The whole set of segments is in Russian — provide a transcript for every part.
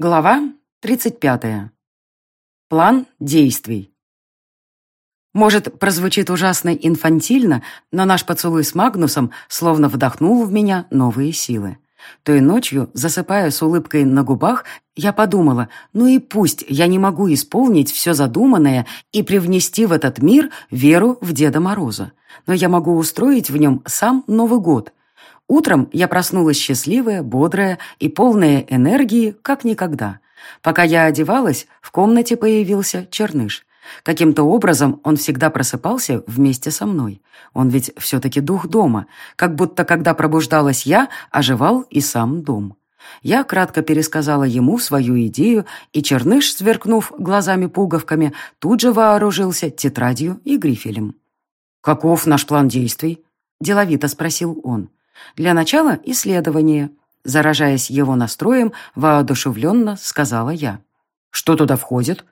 Глава 35. План действий. Может, прозвучит ужасно инфантильно, но наш поцелуй с Магнусом словно вдохнул в меня новые силы. Той ночью, засыпая с улыбкой на губах, я подумала, ну и пусть я не могу исполнить все задуманное и привнести в этот мир веру в Деда Мороза, но я могу устроить в нем сам Новый год, Утром я проснулась счастливая, бодрая и полная энергии, как никогда. Пока я одевалась, в комнате появился черныш. Каким-то образом он всегда просыпался вместе со мной. Он ведь все-таки дух дома, как будто когда пробуждалась я, оживал и сам дом. Я кратко пересказала ему свою идею, и Черныш, сверкнув глазами-пуговками, тут же вооружился тетрадью и грифелем. «Каков наш план действий?» – деловито спросил он. Для начала исследование. Заражаясь его настроем, воодушевленно сказала я. Что туда входит?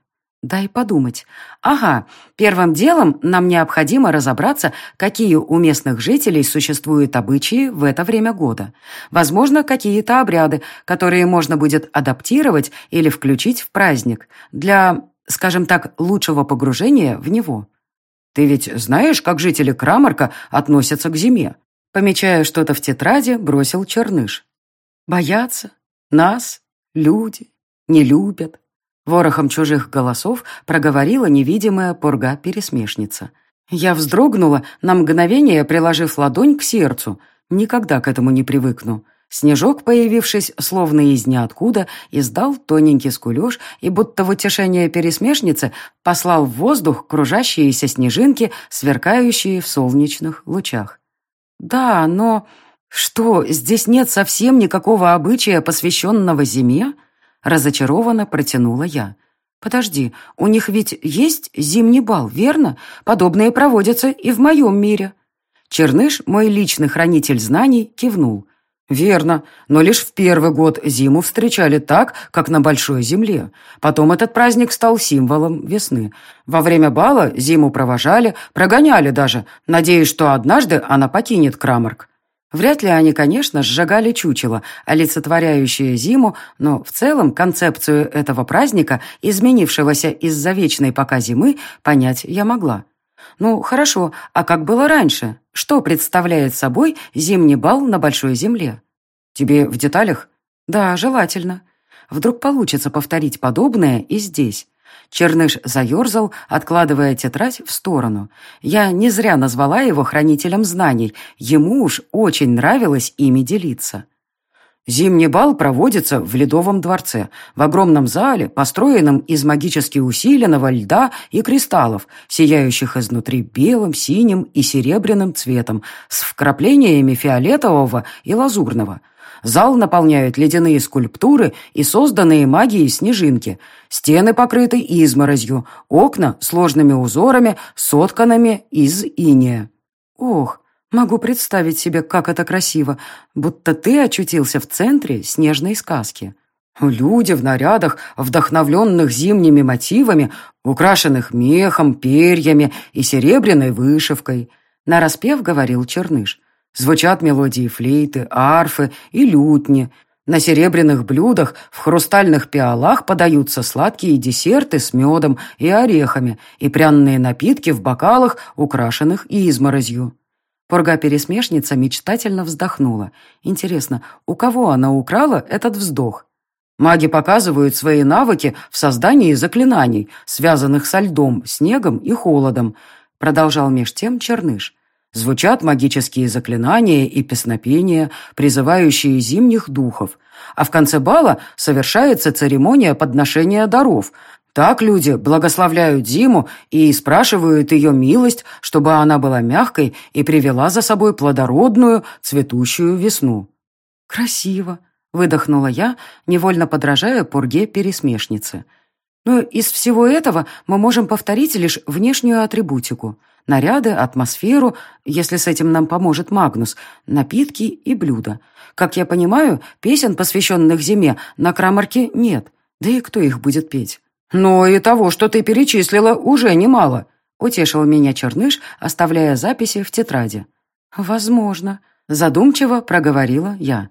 Дай подумать. Ага, первым делом нам необходимо разобраться, какие у местных жителей существуют обычаи в это время года. Возможно, какие-то обряды, которые можно будет адаптировать или включить в праздник для, скажем так, лучшего погружения в него. Ты ведь знаешь, как жители Крамарка относятся к зиме? Помечая что-то в тетради, бросил черныш. Боятся? Нас? Люди? Не любят? Ворохом чужих голосов проговорила невидимая пурга-пересмешница. Я вздрогнула, на мгновение приложив ладонь к сердцу. Никогда к этому не привыкну. Снежок, появившись словно из ниоткуда, издал тоненький скулеж и, будто в утешение пересмешницы, послал в воздух кружащиеся снежинки, сверкающие в солнечных лучах. «Да, но что, здесь нет совсем никакого обычая, посвященного зиме?» Разочарованно протянула я. «Подожди, у них ведь есть зимний бал, верно? Подобные проводятся и в моем мире». Черныш, мой личный хранитель знаний, кивнул. «Верно, но лишь в первый год зиму встречали так, как на Большой Земле. Потом этот праздник стал символом весны. Во время бала зиму провожали, прогоняли даже, надеясь, что однажды она покинет Крамарк. Вряд ли они, конечно, сжигали чучело, олицетворяющее зиму, но в целом концепцию этого праздника, изменившегося из-за вечной пока зимы, понять я могла. Ну, хорошо, а как было раньше? Что представляет собой зимний бал на Большой Земле? Тебе в деталях? Да, желательно. Вдруг получится повторить подобное и здесь. Черныш заерзал, откладывая тетрадь в сторону. Я не зря назвала его хранителем знаний. Ему уж очень нравилось ими делиться. Зимний бал проводится в Ледовом дворце, в огромном зале, построенном из магически усиленного льда и кристаллов, сияющих изнутри белым, синим и серебряным цветом, с вкраплениями фиолетового и лазурного. Зал наполняют ледяные скульптуры и созданные магией снежинки. Стены покрыты изморозью, окна сложными узорами, сотканными из иния. Ох, Могу представить себе, как это красиво, будто ты очутился в центре снежной сказки. Люди в нарядах, вдохновленных зимними мотивами, украшенных мехом, перьями и серебряной вышивкой. Нараспев говорил Черныш. Звучат мелодии флейты, арфы и лютни. На серебряных блюдах в хрустальных пиалах подаются сладкие десерты с медом и орехами и пряные напитки в бокалах, украшенных изморозью. Пурга-пересмешница мечтательно вздохнула. Интересно, у кого она украла этот вздох? Маги показывают свои навыки в создании заклинаний, связанных со льдом, снегом и холодом, продолжал меж тем Черныш. Звучат магические заклинания и песнопения, призывающие зимних духов. А в конце бала совершается церемония подношения даров – так люди благословляют зиму и спрашивают ее милость, чтобы она была мягкой и привела за собой плодородную, цветущую весну. «Красиво», — выдохнула я, невольно подражая пурге пересмешницы. «Но из всего этого мы можем повторить лишь внешнюю атрибутику. Наряды, атмосферу, если с этим нам поможет Магнус, напитки и блюда. Как я понимаю, песен, посвященных зиме, на Крамарке нет. Да и кто их будет петь?» «Но и того, что ты перечислила, уже немало», — утешил меня Черныш, оставляя записи в тетради. «Возможно», — задумчиво проговорила я.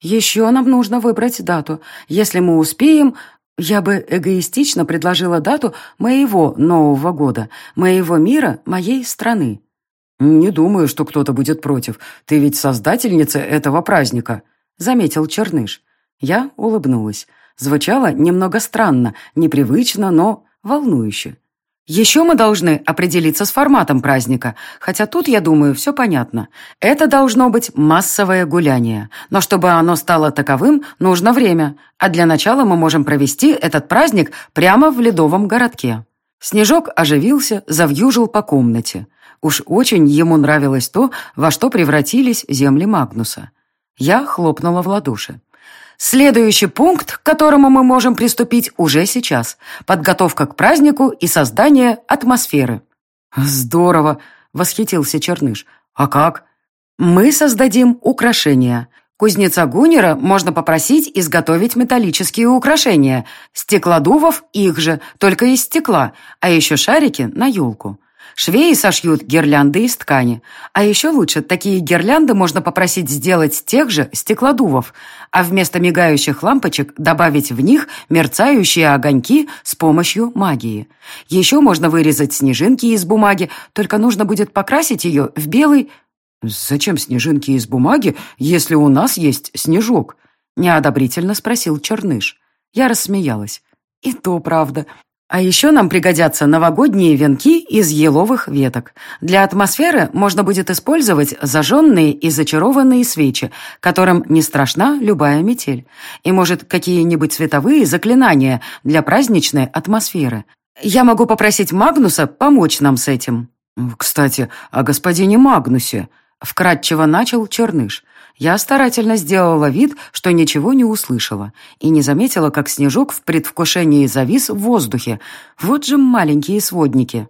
Еще нам нужно выбрать дату. Если мы успеем, я бы эгоистично предложила дату моего Нового года, моего мира, моей страны. «Не думаю, что кто-то будет против. Ты ведь создательница этого праздника», — заметил Черныш. Я улыбнулась. Звучало немного странно, непривычно, но волнующе. Еще мы должны определиться с форматом праздника, хотя тут, я думаю, все понятно. Это должно быть массовое гуляние, но чтобы оно стало таковым, нужно время, а для начала мы можем провести этот праздник прямо в ледовом городке. Снежок оживился, завьюжил по комнате. Уж очень ему нравилось то, во что превратились земли Магнуса. Я хлопнула в ладоши. Следующий пункт, к которому мы можем приступить уже сейчас. Подготовка к празднику и создание атмосферы. Здорово, восхитился Черныш. А как? Мы создадим украшения. Кузнеца Гунера можно попросить изготовить металлические украшения. Стеклодувов их же, только из стекла, а еще шарики на елку. Швеи сошьют гирлянды из ткани. А еще лучше, такие гирлянды можно попросить сделать тех же стеклодувов, а вместо мигающих лампочек добавить в них мерцающие огоньки с помощью магии. Еще можно вырезать снежинки из бумаги, только нужно будет покрасить ее в белый... «Зачем снежинки из бумаги, если у нас есть снежок?» неодобрительно спросил Черныш. Я рассмеялась. И то правда. А еще нам пригодятся новогодние венки из еловых веток. Для атмосферы можно будет использовать зажженные и зачарованные свечи, которым не страшна любая метель. И, может, какие-нибудь световые заклинания для праздничной атмосферы. Я могу попросить Магнуса помочь нам с этим. «Кстати, о господине Магнусе», — вкратчиво начал Черныш. Я старательно сделала вид, что ничего не услышала, и не заметила, как снежок в предвкушении завис в воздухе. Вот же маленькие сводники.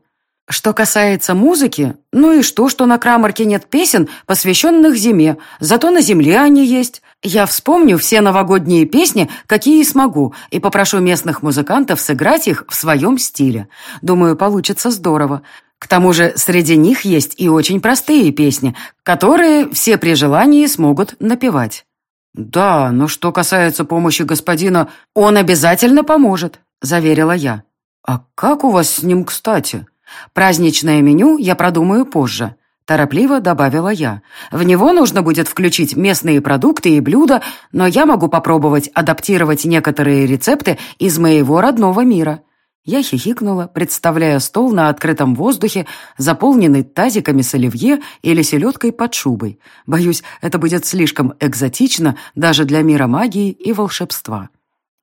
Что касается музыки, ну и что, что на Крамарке нет песен, посвященных зиме, зато на земле они есть. Я вспомню все новогодние песни, какие смогу, и попрошу местных музыкантов сыграть их в своем стиле. Думаю, получится здорово. К тому же среди них есть и очень простые песни, которые все при желании смогут напевать. «Да, но что касается помощи господина, он обязательно поможет», — заверила я. «А как у вас с ним, кстати?» «Праздничное меню я продумаю позже», — торопливо добавила я. «В него нужно будет включить местные продукты и блюда, но я могу попробовать адаптировать некоторые рецепты из моего родного мира. Я хихикнула, представляя стол на открытом воздухе, заполненный тазиками с оливье или селедкой под шубой. Боюсь, это будет слишком экзотично даже для мира магии и волшебства.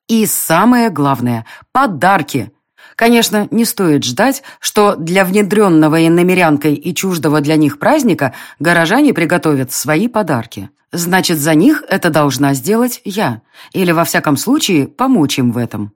И самое главное — подарки. Конечно, не стоит ждать, что для внедренного иномерянкой и чуждого для них праздника горожане приготовят свои подарки. Значит, за них это должна сделать я. Или, во всяком случае, помочь им в этом.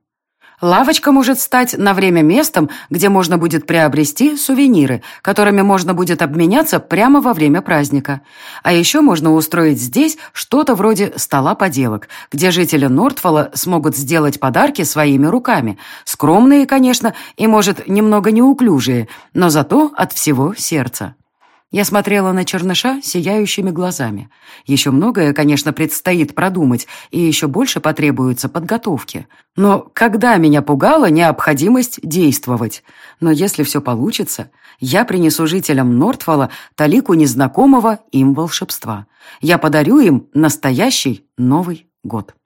Лавочка может стать на время местом, где можно будет приобрести сувениры, которыми можно будет обменяться прямо во время праздника. А еще можно устроить здесь что-то вроде стола поделок, где жители Нортфола смогут сделать подарки своими руками. Скромные, конечно, и, может, немного неуклюжие, но зато от всего сердца. Я смотрела на черныша сияющими глазами. Еще многое, конечно, предстоит продумать, и еще больше потребуется подготовки. Но когда меня пугала необходимость действовать? Но если все получится, я принесу жителям Нортвала талику незнакомого им волшебства. Я подарю им настоящий Новый год.